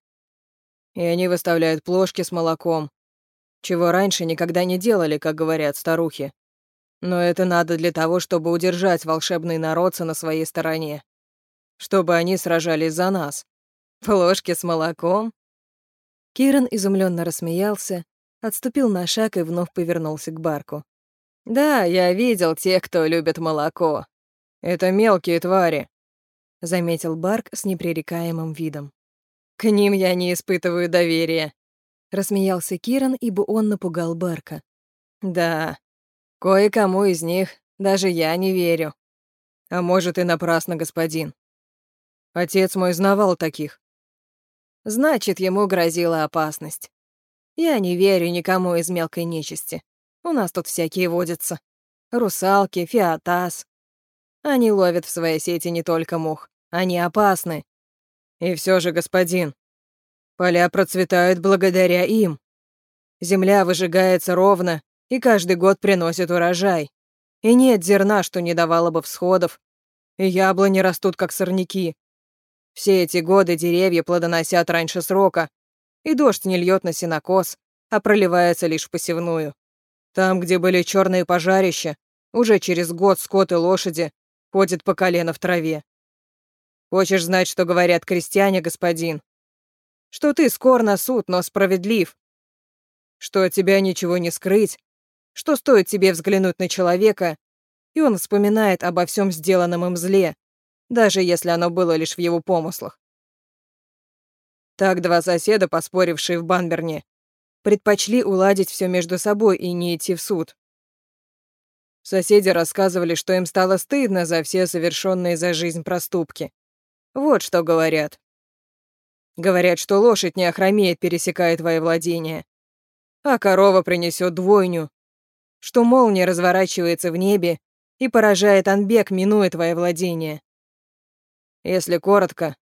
Speaker 2: И они выставляют плошки с молоком, чего раньше никогда не делали, как говорят старухи. Но это надо для того, чтобы удержать волшебный народцы на своей стороне. Чтобы они сражались за нас. Плошки с молоком?
Speaker 1: Киран изумленно рассмеялся, отступил на шаг и вновь повернулся к Барку.
Speaker 2: «Да, я видел тех, кто любит молоко. Это мелкие твари», — заметил Барк с непререкаемым видом. «К ним я не испытываю доверия», — рассмеялся Киран, ибо он напугал Барка. «Да, кое-кому из них даже я не верю. А может, и напрасно, господин. Отец мой знавал таких. Значит, ему грозила опасность. Я не верю никому из мелкой нечисти. У нас тут всякие водятся. Русалки, фиатас. Они ловят в своей сети не только мух. Они опасны. И все же, господин, поля процветают благодаря им. Земля выжигается ровно и каждый год приносит урожай. И нет зерна, что не давало бы всходов. И яблони растут, как сорняки. Все эти годы деревья плодоносят раньше срока, и дождь не льет на сенокос, а проливается лишь в посевную. Там, где были черные пожарища, уже через год скот и лошади ходят по колено в траве. Хочешь знать, что говорят крестьяне, господин? Что ты скор на суд, но справедлив. Что от тебя ничего не скрыть. Что стоит тебе взглянуть на человека, и он вспоминает обо всем сделанном им зле, даже если оно было лишь в его помыслах. Так два соседа, поспорившие в Банберне, предпочли уладить все между собой и не идти в суд. Соседи рассказывали, что им стало стыдно за все совершенные за жизнь проступки. Вот что говорят. Говорят, что лошадь не охромеет, пересекая твои владения, а корова принесет двойню, что молния разворачивается в небе и поражает Анбек, минуя твои владения. Если коротко,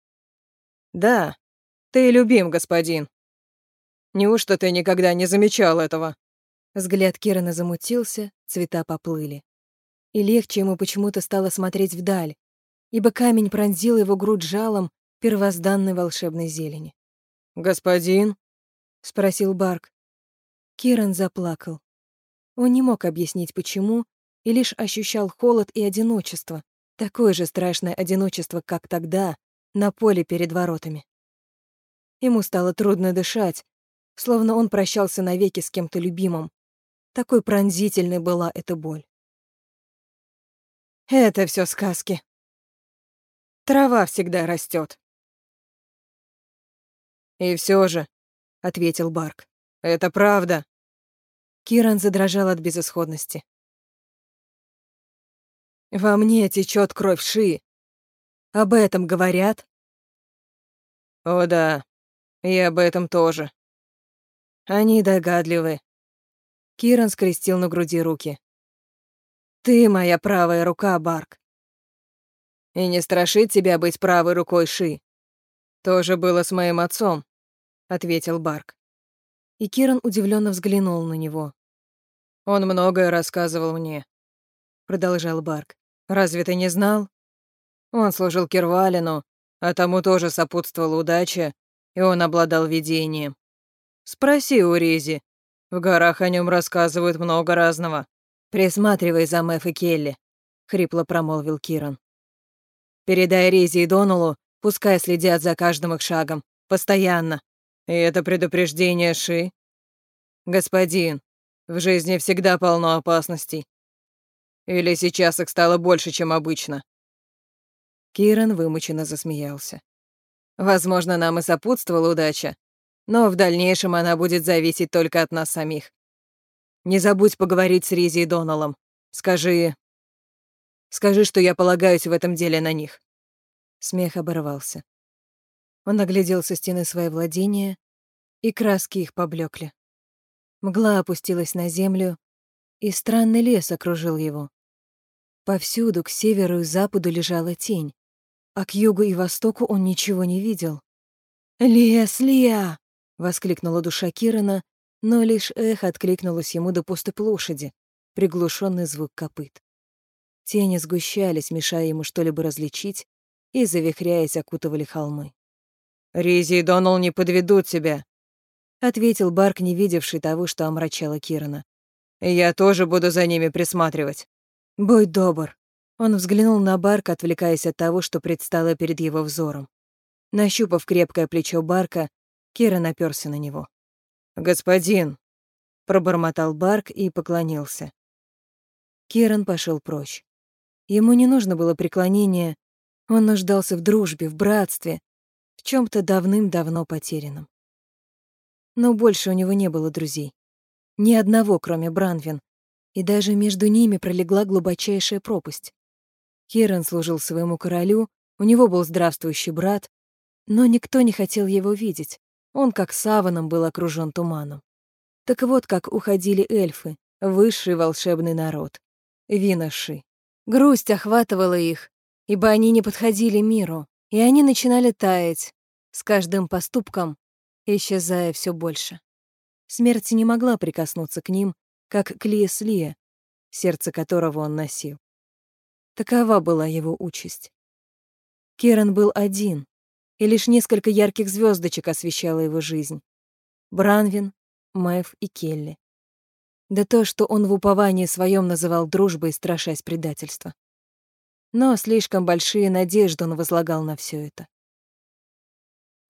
Speaker 2: да, ты любим, господин. Неужто ты никогда не замечал этого?»
Speaker 1: Взгляд Кирана замутился, цвета поплыли. И легче ему почему-то стало смотреть вдаль, ибо камень пронзил его грудь жалом первозданной волшебной зелени.
Speaker 2: «Господин?»
Speaker 1: — спросил Барк. Киран заплакал. Он не мог объяснить, почему, и лишь ощущал холод и одиночество, такое же страшное одиночество, как тогда, на поле перед воротами. Ему стало трудно дышать, словно он прощался навеки с кем-то любимым. Такой пронзительной была эта боль.
Speaker 2: Это все сказки. Трава всегда растет. И все же, ответил Барк, это правда.
Speaker 1: Киран задрожал от безысходности.
Speaker 2: Во мне течет кровь Ши. Об этом говорят? О да, и об этом тоже. Они догадливы. Киран скрестил на груди руки. Ты моя правая рука, Барк. И не страшит тебя быть правой рукой Ши. Тоже было с моим отцом, ответил Барк.
Speaker 1: И Киран удивленно взглянул на него.
Speaker 2: Он многое рассказывал мне, продолжал Барк. Разве ты не знал? Он служил Кирвалину, а тому тоже сопутствовала удача и он обладал видением. Спроси у Ризи. В горах о нем рассказывают много разного. Присматривай за Мэф и Келли, хрипло промолвил Киран. Передай Ризи и Доналу, пускай следят за каждым их шагом, постоянно. И это предупреждение Ши. Господин, в жизни всегда полно опасностей. Или сейчас их стало больше, чем обычно? Киран вымученно засмеялся. «Возможно, нам и сопутствовала удача, но в дальнейшем она будет зависеть только от нас самих. Не забудь поговорить с Ризи и Доналом. Скажи... Скажи, что я полагаюсь в этом деле на них». Смех оборвался. Он оглядел со стены свои владения, и краски их поблекли. Мгла опустилась на землю, и странный лес окружил его. Повсюду, к северу и западу, лежала тень, а к югу и востоку он ничего не видел. «Лес, Лия!» — воскликнула душа Кирана, но лишь эхо откликнулось ему до поступ лошади, приглушенный звук копыт. Тени сгущались, мешая ему что-либо различить, и, завихряясь, окутывали холмы. «Ризи и Донал не подведут тебя», — ответил Барк, не видевший того, что омрачало Кирана. «Я тоже буду за ними присматривать». «Будь добр». Он взглянул на Барка, отвлекаясь от того, что предстало перед его взором. Нащупав крепкое плечо Барка, Кира наперся на него. «Господин», — пробормотал Барк и поклонился. Киран пошел прочь. Ему не нужно было преклонения, он нуждался в дружбе, в братстве, чем то давным-давно потерянном. Но больше у него не было друзей. Ни одного, кроме Бранвин, и даже между ними пролегла глубочайшая пропасть. Киран служил своему королю, у него был здравствующий брат, но никто не хотел его видеть. Он, как саваном, был окружен туманом. Так вот, как уходили эльфы, высший волшебный народ. Виноши. Грусть охватывала их, ибо они не подходили миру, и они начинали таять, с каждым поступком исчезая все больше. Смерть не могла прикоснуться к ним, как к Лия сердце которого он носил. Такова была его участь. Керан был один, и лишь несколько ярких звездочек освещало его жизнь. Бранвин, Мэв и Келли. Да то, что он в уповании своем называл дружбой, страшась предательства. Но слишком большие надежды он возлагал на все это.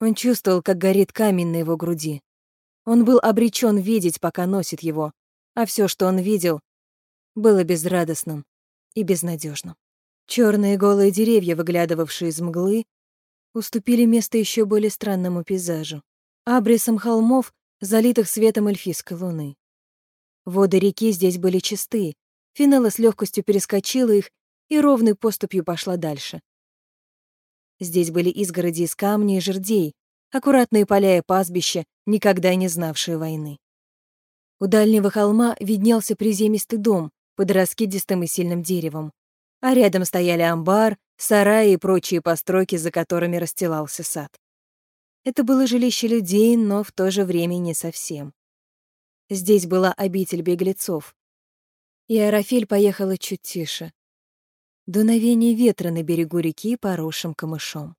Speaker 2: Он чувствовал, как горит камень на его груди. Он был обречен видеть, пока носит его, а все, что он видел, было безрадостным и безнадежным. Черные голые деревья, выглядывавшие из мглы, уступили место еще более странному пейзажу — абрисом холмов, залитых светом эльфийской луны. Воды реки здесь были чисты, Финелла с легкостью перескочила их и ровной поступью пошла дальше. Здесь были изгороди из камня и жердей, аккуратные поля и пастбища, никогда не знавшие войны. У дальнего холма виднелся приземистый дом под раскидистым и сильным деревом, а рядом стояли амбар, сараи и прочие постройки, за которыми расстилался сад. Это было жилище людей, но в то же время не совсем. Здесь была обитель беглецов. И Арафель поехала чуть тише. Дуновение ветра на берегу реки поросшим камышом.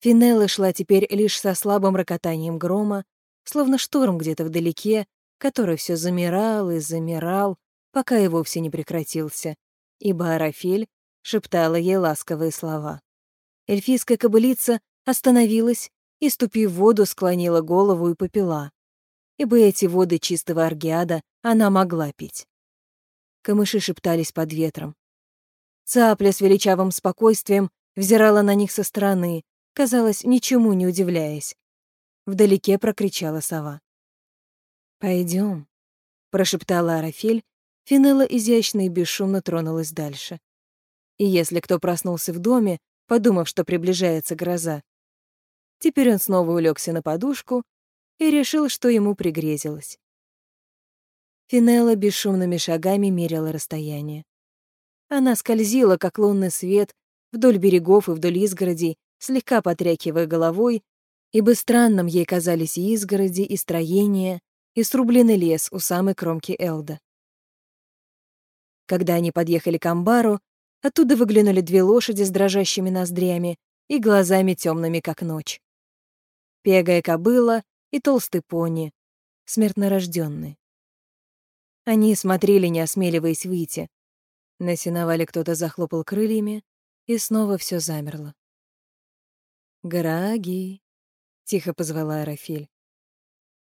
Speaker 2: Финелла шла теперь лишь со слабым рокотанием грома, словно шторм где-то вдалеке, который все замирал и замирал, пока и вовсе не прекратился, ибо Арафель шептала ей ласковые слова. Эльфийская кобылица остановилась и, ступив в воду, склонила голову и попила, ибо эти воды чистого аргиада она могла пить. Камыши шептались под ветром. Цапля с величавым спокойствием взирала на них со стороны, казалось, ничему не удивляясь. Вдалеке прокричала сова. Пойдем, прошептала Арафель, Финелла изящно и бесшумно тронулась дальше. И если кто проснулся в доме, подумав, что приближается гроза, теперь он снова улегся на подушку и решил, что ему пригрезилось. Финелла бесшумными шагами мерила расстояние. Она скользила, как лунный свет, вдоль берегов и вдоль изгородей, слегка потряхивая головой, ибо странным ей казались и изгороди, и строения, и срубленный лес у самой кромки Элда. Когда они подъехали к амбару, оттуда выглянули две лошади с дрожащими ноздрями и глазами темными, как ночь. Пегая кобыла и толстый пони, смертнорожденный. Они смотрели, не осмеливаясь выйти. На сеновале кто-то захлопал крыльями, и снова все замерло. «Граги!» — тихо позвала Арафель.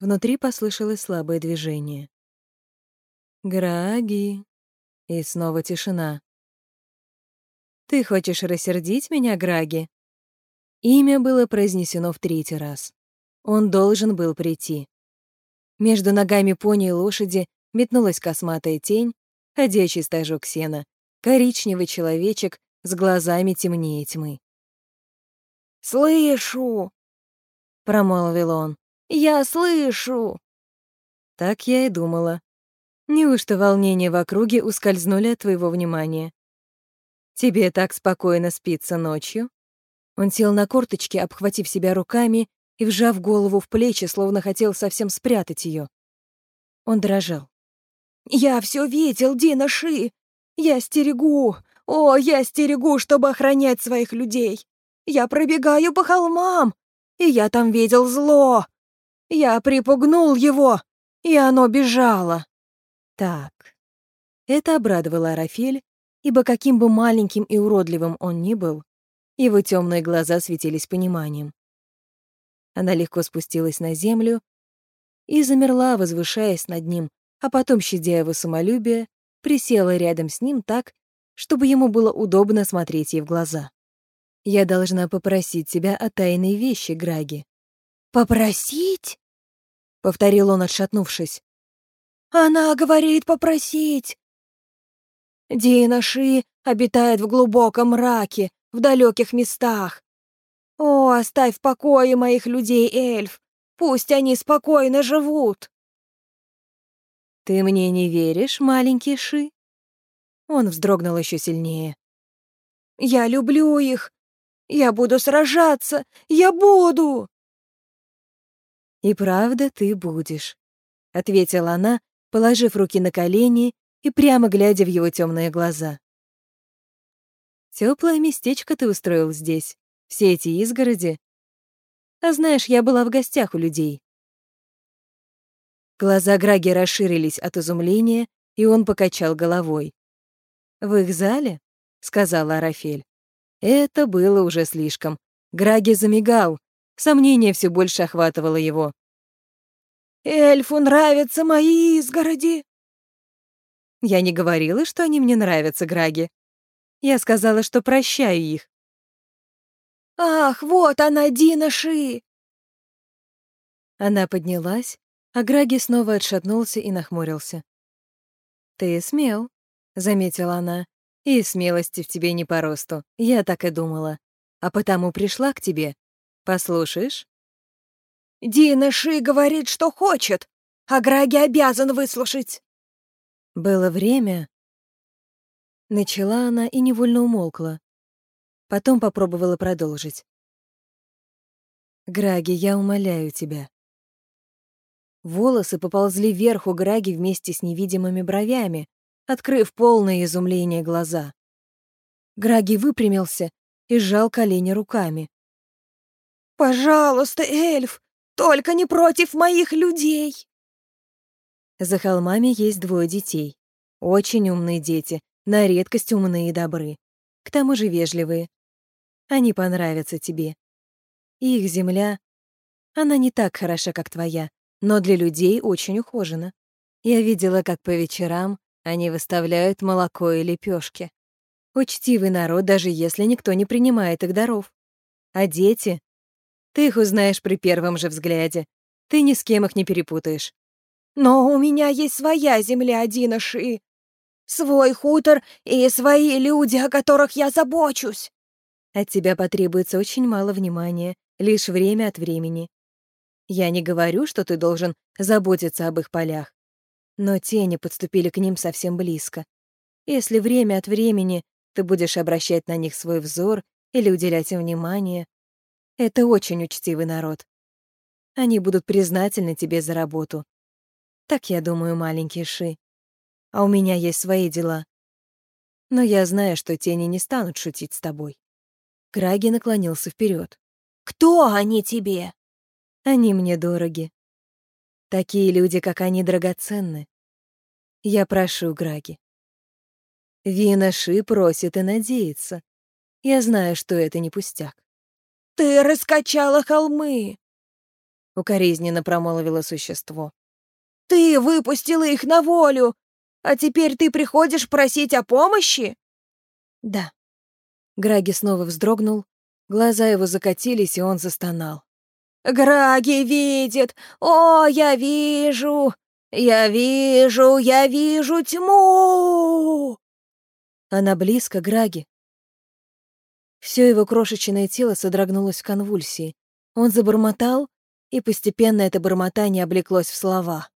Speaker 2: Внутри послышалось слабое движение. «Граги!» И снова тишина.
Speaker 1: Ты хочешь рассердить меня, Граги? Имя было произнесено в третий раз. Он должен был прийти. Между ногами пони и лошади метнулась косматая тень, ходячий стажок сена, коричневый человечек с глазами темнее тьмы.
Speaker 2: «Слышу!» — промолвил он. «Я слышу!»
Speaker 1: Так я и думала. Неужто волнения в округе ускользнули от твоего внимания? Тебе так спокойно спится ночью? Он сел на корточки, обхватив себя руками и вжав голову в плечи, словно хотел совсем спрятать ее. Он дрожал.
Speaker 2: «Я все видел, Дина Ши! Я стерегу! О, я стерегу, чтобы охранять своих людей! Я пробегаю по холмам, и я там видел зло! Я припугнул его, и оно бежало!»
Speaker 1: Так. Это обрадовало Арафель, ибо каким бы маленьким и уродливым он ни был, его темные глаза светились пониманием. Она легко спустилась на землю и замерла, возвышаясь над ним, а потом, щадя его самолюбие, присела рядом с ним так, чтобы ему было удобно смотреть ей в глаза. «Я должна попросить тебя о тайной вещи, Граги».
Speaker 2: «Попросить?»
Speaker 1: — повторил он, отшатнувшись.
Speaker 2: Она говорит попросить. Дина Ши обитает в глубоком мраке, в далеких местах. О, оставь в покое моих людей, эльф. Пусть они спокойно живут.
Speaker 1: Ты мне не веришь, маленький Ши? Он вздрогнул еще сильнее.
Speaker 2: Я люблю их. Я буду сражаться. Я буду.
Speaker 1: И правда ты будешь, ответила она, положив руки на колени и прямо глядя в его темные глаза. Теплое местечко ты устроил здесь, все эти изгороди. А знаешь, я была в гостях у людей. Глаза Граги расширились от изумления, и он покачал головой. «В их зале?» — сказала Арафель. Это было уже слишком. Граги замигал. Сомнение все больше охватывало его.
Speaker 2: Эльфу нравятся мои изгороди.
Speaker 1: Я не говорила, что они мне нравятся, Граги. Я сказала, что прощаю их.
Speaker 2: Ах, вот она, Дина Ши.
Speaker 1: Она поднялась, а Граги снова отшатнулся и нахмурился. «Ты смел», — заметила она, — «и смелости в тебе не по росту. Я так и думала. А потому пришла к тебе. Послушаешь?»
Speaker 2: Дина Ши говорит, что хочет, а Граги обязан выслушать.
Speaker 1: Было время. Начала она и невольно умолкла. Потом попробовала продолжить. Граги, я умоляю тебя. Волосы поползли вверх у Граги вместе с невидимыми бровями, открыв полное изумление глаза. Граги выпрямился и сжал колени руками.
Speaker 2: «Пожалуйста, эльф, только не против моих людей!»
Speaker 1: За холмами есть двое детей. Очень умные дети, на редкость умные и добры. К тому же вежливые. Они понравятся тебе. Их земля, она не так хороша, как твоя, но для людей очень ухожена. Я видела, как по вечерам они выставляют молоко и лепешки. Учтивый народ, даже если никто не принимает их даров. А дети ты их узнаешь при первом же взгляде. Ты ни с кем их не перепутаешь.
Speaker 2: Но у меня есть своя земля, Динаши. Свой хутор и свои люди, о которых я забочусь.
Speaker 1: От тебя потребуется очень мало внимания, лишь время от времени. Я не говорю, что ты должен заботиться об их полях. Но тени подступили к ним совсем близко. Если время от времени ты будешь обращать на них свой взор или уделять им внимание, это очень учтивый народ. Они будут признательны тебе за работу. Так я думаю, маленький Ши. А у меня есть свои дела. Но я знаю, что тени не станут шутить с тобой. Краги наклонился вперед.
Speaker 2: «Кто они тебе?»
Speaker 1: «Они мне дороги. Такие люди, как они, драгоценны. Я прошу, Граги. Вина Ши просит и надеется. Я знаю, что это не пустяк.
Speaker 2: «Ты раскачала холмы!»
Speaker 1: — укоризненно промолвило существо.
Speaker 2: «Ты выпустила их на волю, а теперь ты приходишь просить о помощи?»
Speaker 1: «Да». Граги снова вздрогнул, глаза его закатились, и он застонал.
Speaker 3: «Граги видит! О, я вижу! Я вижу, я вижу тьму!»
Speaker 1: Она близко, Граги. Все его крошечное тело содрогнулось в конвульсии. Он забормотал, и постепенно это бормотание облеклось в слова.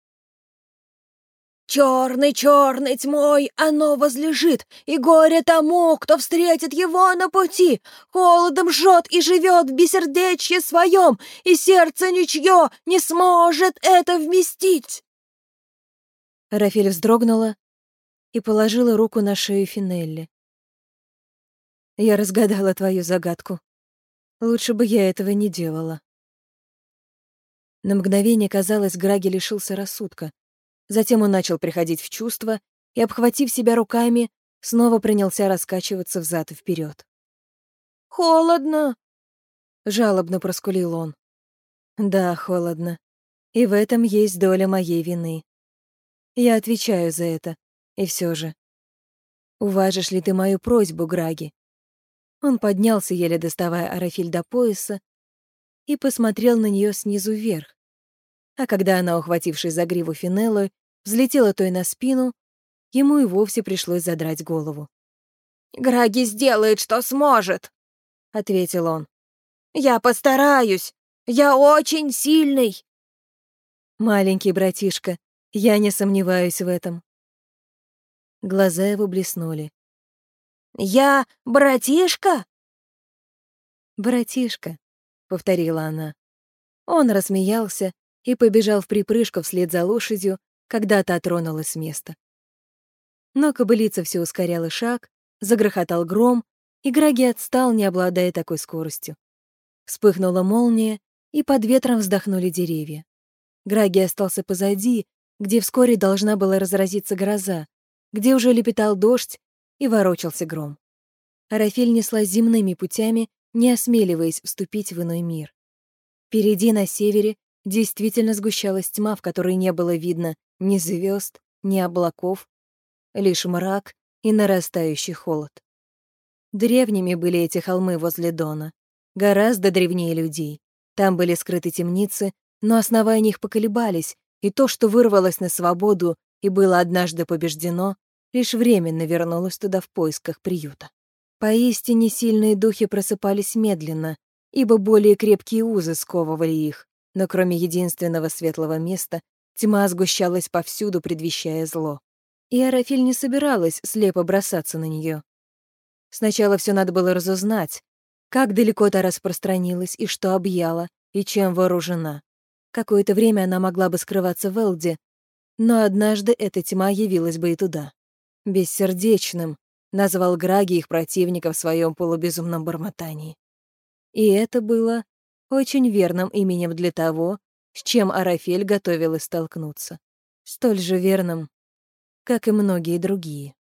Speaker 3: Черный, черный тьмой оно возлежит, и горе тому, кто встретит его на пути. Холодом жжет и живет в бессердечье своем, и сердце ничье не сможет это вместить.
Speaker 1: Рафель вздрогнула и положила руку на шею Финелли. Я разгадала твою загадку. Лучше бы я этого не делала. На мгновение казалось, Граги лишился рассудка. Затем он начал приходить в чувство и, обхватив себя руками, снова принялся раскачиваться взад и вперед.
Speaker 3: «Холодно!»
Speaker 1: — жалобно проскулил он. «Да, холодно. И в этом есть доля моей вины. Я отвечаю за это. И все же. Уважишь ли ты мою просьбу, Граги?» Он поднялся, еле доставая Арафиль до пояса, и посмотрел на нее снизу вверх. А когда она, ухватившись за гриву Финеллы, взлетела той на спину, ему и вовсе пришлось задрать голову.
Speaker 3: «Граги сделает, что сможет», — ответил он. «Я постараюсь. Я очень сильный».
Speaker 1: «Маленький братишка, я не сомневаюсь в этом». Глаза его блеснули.
Speaker 3: «Я братишка?»
Speaker 1: «Братишка», — повторила она. Он рассмеялся и побежал в припрыжку вслед за лошадью, когда та тронулась с места. Но кобылица все ускоряла шаг, загрохотал гром, и Граги отстал, не обладая такой скоростью. Вспыхнула молния, и под ветром вздохнули деревья. Граги остался позади, где вскоре должна была разразиться гроза, где уже лепетал дождь и ворочался гром. Арафель неслась земными путями, не осмеливаясь вступить в иной мир. Впереди, на севере, действительно сгущалась тьма, в которой не было видно ни звезд, ни облаков, лишь мрак и нарастающий холод. Древними были эти холмы возле Дона, гораздо древнее людей. Там были скрыты темницы, но основания их поколебались, и то, что вырвалось на свободу и было однажды побеждено, лишь временно вернулось туда в поисках приюта. Поистине сильные духи просыпались медленно, ибо более крепкие узы сковывали их, но кроме единственного светлого места, тьма сгущалась повсюду, предвещая зло. И Арафиль не собиралась слепо бросаться на нее. Сначала все надо было разузнать, как далеко та распространилась и что объяла, и чем вооружена. Какое-то время она могла бы скрываться в Элде, но однажды эта тьма явилась бы и туда. Бессердечным, назвал Граги их противника в своем полубезумном бормотании. И это было очень верным именем для того, с чем Арафель готовилась столкнуться. Столь же верным, как и многие другие.